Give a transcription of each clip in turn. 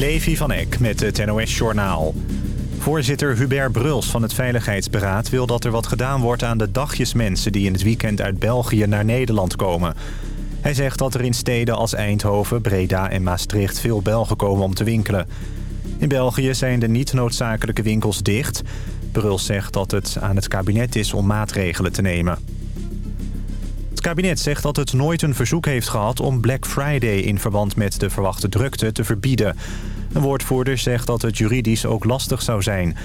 Levi van Eck met het NOS-journaal. Voorzitter Hubert Bruls van het Veiligheidsberaad wil dat er wat gedaan wordt aan de dagjesmensen die in het weekend uit België naar Nederland komen. Hij zegt dat er in steden als Eindhoven, Breda en Maastricht veel Belgen komen om te winkelen. In België zijn de niet noodzakelijke winkels dicht. Bruls zegt dat het aan het kabinet is om maatregelen te nemen. Het kabinet zegt dat het nooit een verzoek heeft gehad om Black Friday in verband met de verwachte drukte te verbieden. Een woordvoerder zegt dat het juridisch ook lastig zou zijn.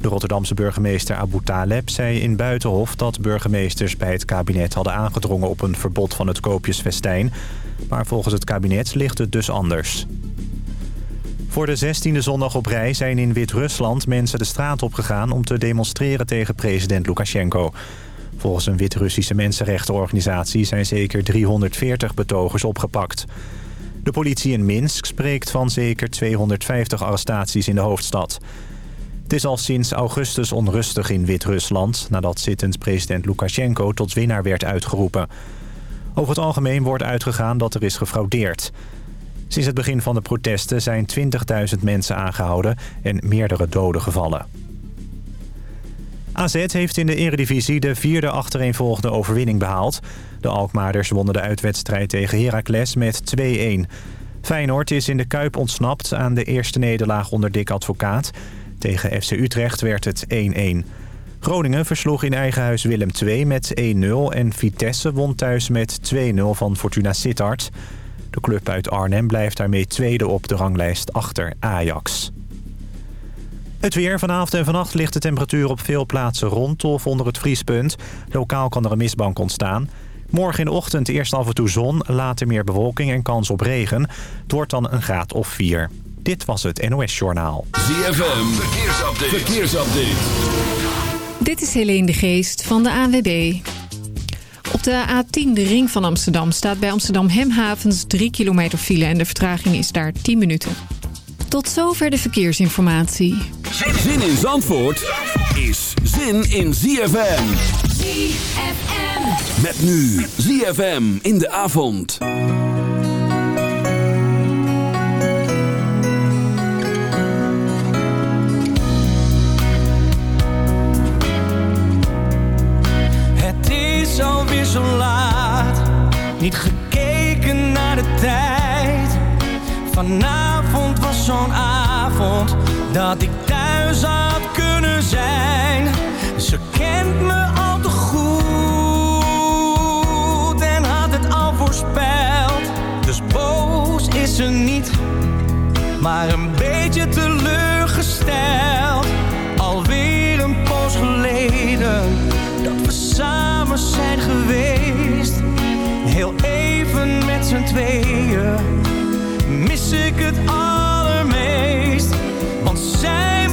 De Rotterdamse burgemeester Abu Taleb zei in Buitenhof dat burgemeesters bij het kabinet hadden aangedrongen op een verbod van het koopjesfestijn. Maar volgens het kabinet ligt het dus anders. Voor de 16e zondag op rij zijn in Wit-Rusland mensen de straat opgegaan om te demonstreren tegen president Lukashenko. Volgens een Wit-Russische mensenrechtenorganisatie zijn zeker 340 betogers opgepakt. De politie in Minsk spreekt van zeker 250 arrestaties in de hoofdstad. Het is al sinds augustus onrustig in Wit-Rusland... nadat zittend president Lukashenko tot winnaar werd uitgeroepen. Over het algemeen wordt uitgegaan dat er is gefraudeerd. Sinds het begin van de protesten zijn 20.000 mensen aangehouden... en meerdere doden gevallen. AZ heeft in de eredivisie de vierde achtereenvolgende overwinning behaald. De Alkmaarders wonnen de uitwedstrijd tegen Heracles met 2-1. Feyenoord is in de Kuip ontsnapt aan de eerste nederlaag onder Dick Advocaat. Tegen FC Utrecht werd het 1-1. Groningen versloeg in eigen huis Willem II met 1-0... en Vitesse won thuis met 2-0 van Fortuna Sittard. De club uit Arnhem blijft daarmee tweede op de ranglijst achter Ajax. Het weer. Vanavond en vannacht ligt de temperatuur op veel plaatsen rond of onder het vriespunt. Lokaal kan er een mistbank ontstaan. Morgen in de ochtend eerst af en toe zon, later meer bewolking en kans op regen. Het wordt dan een graad of 4. Dit was het NOS Journaal. ZFM. Verkeersupdate. Verkeersupdate. Dit is Helene de Geest van de ANWB. Op de A10, de ring van Amsterdam, staat bij Amsterdam Hemhavens 3 kilometer file... en de vertraging is daar 10 minuten. Tot zover de verkeersinformatie. Zin in Zandvoort is zin in ZFM. ZFM. Met nu ZFM in de avond. Het is alweer zo laat, niet gekeken naar de tijd. Vanavond zo'n avond dat ik thuis had kunnen zijn. Ze kent me al te goed en had het al voorspeld. Dus boos is ze niet, maar een beetje teleurgesteld. Alweer een poos geleden dat we samen zijn geweest. Heel even met z'n tweeën mis ik het allermeest. Want zij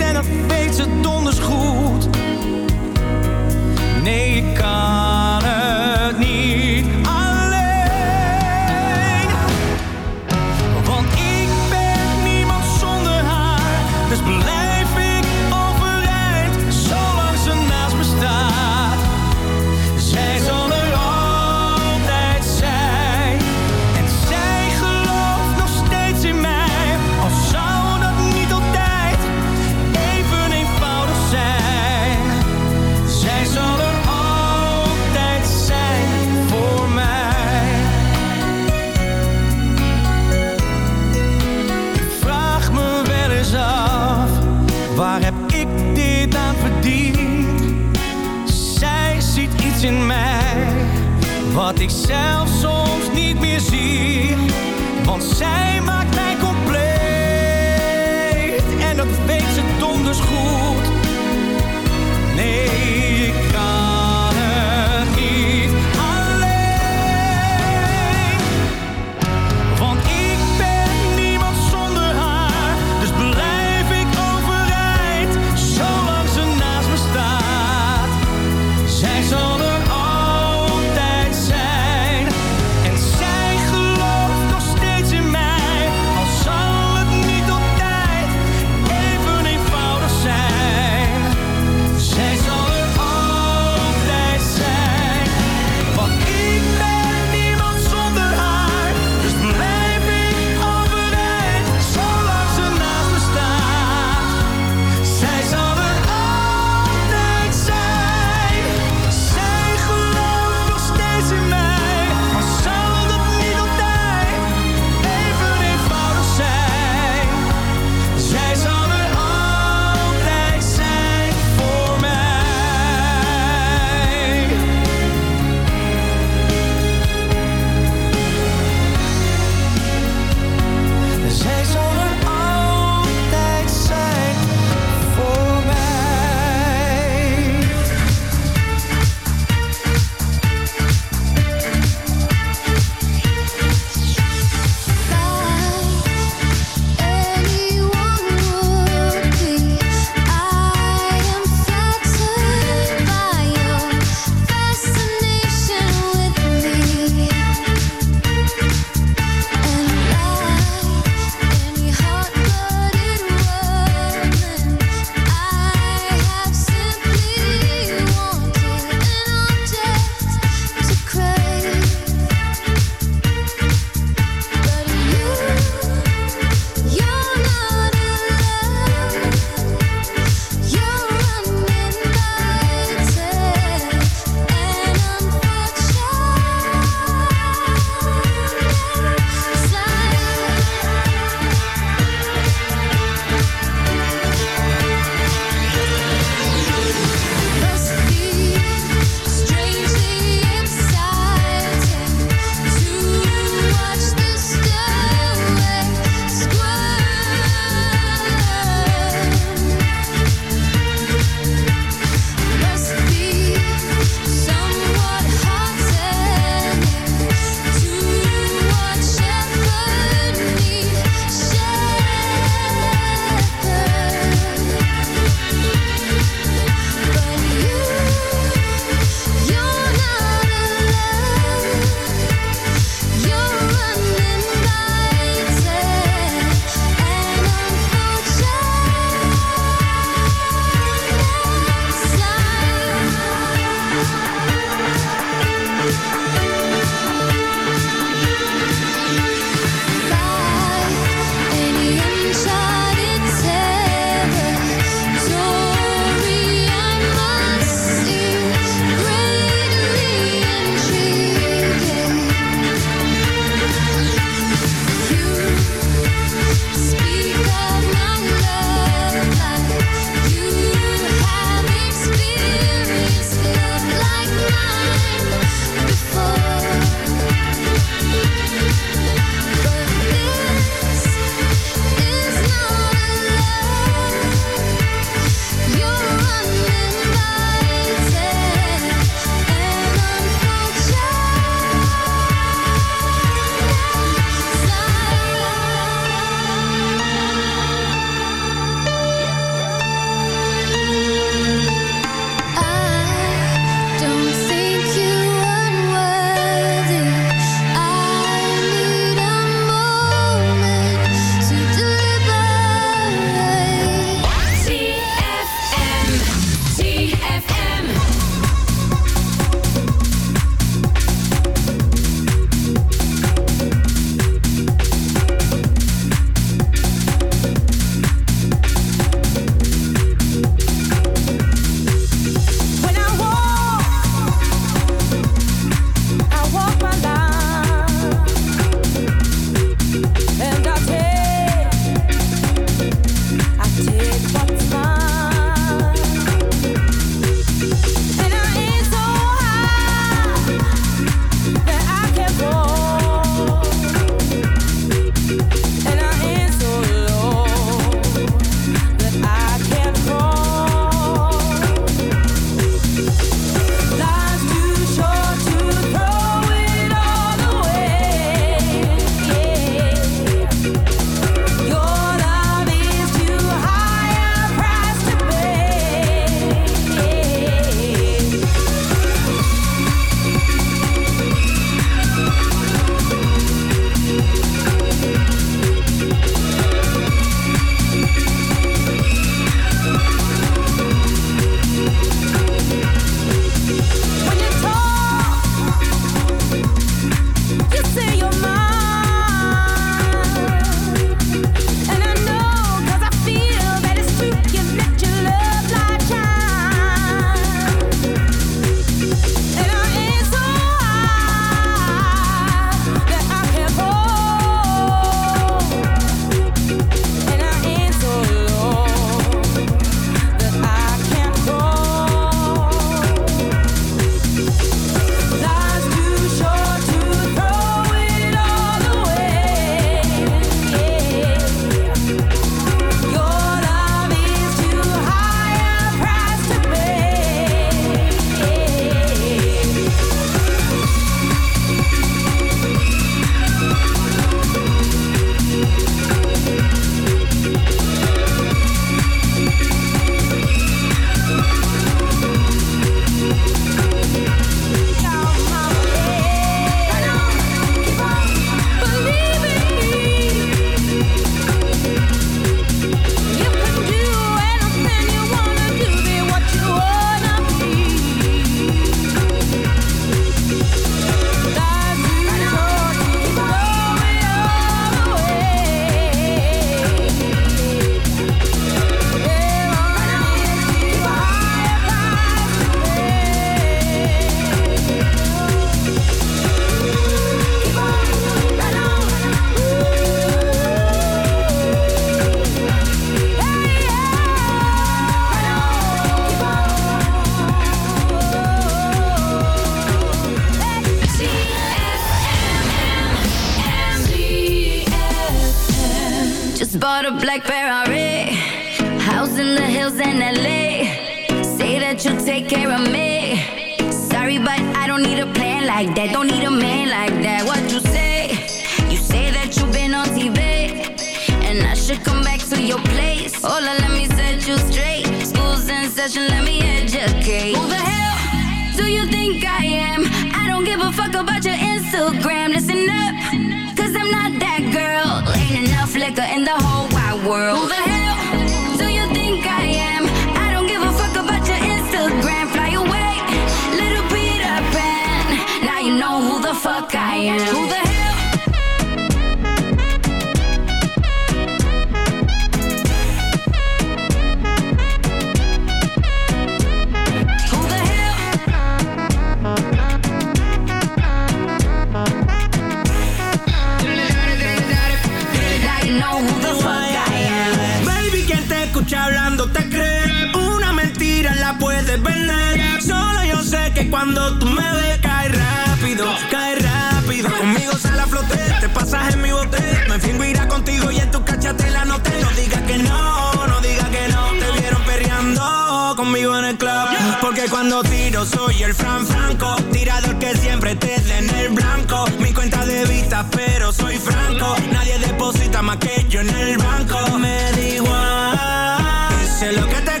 Porque cuando tiro soy el Fran Franco. Tirador que siempre te den el blanco. Mi cuenta de vista, pero soy franco. Nadie deposita más que yo en el banco. Me da igual. Sé lo que te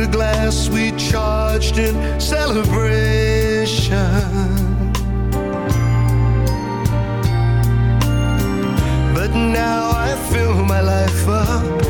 the glass we charged in celebration. But now I fill my life up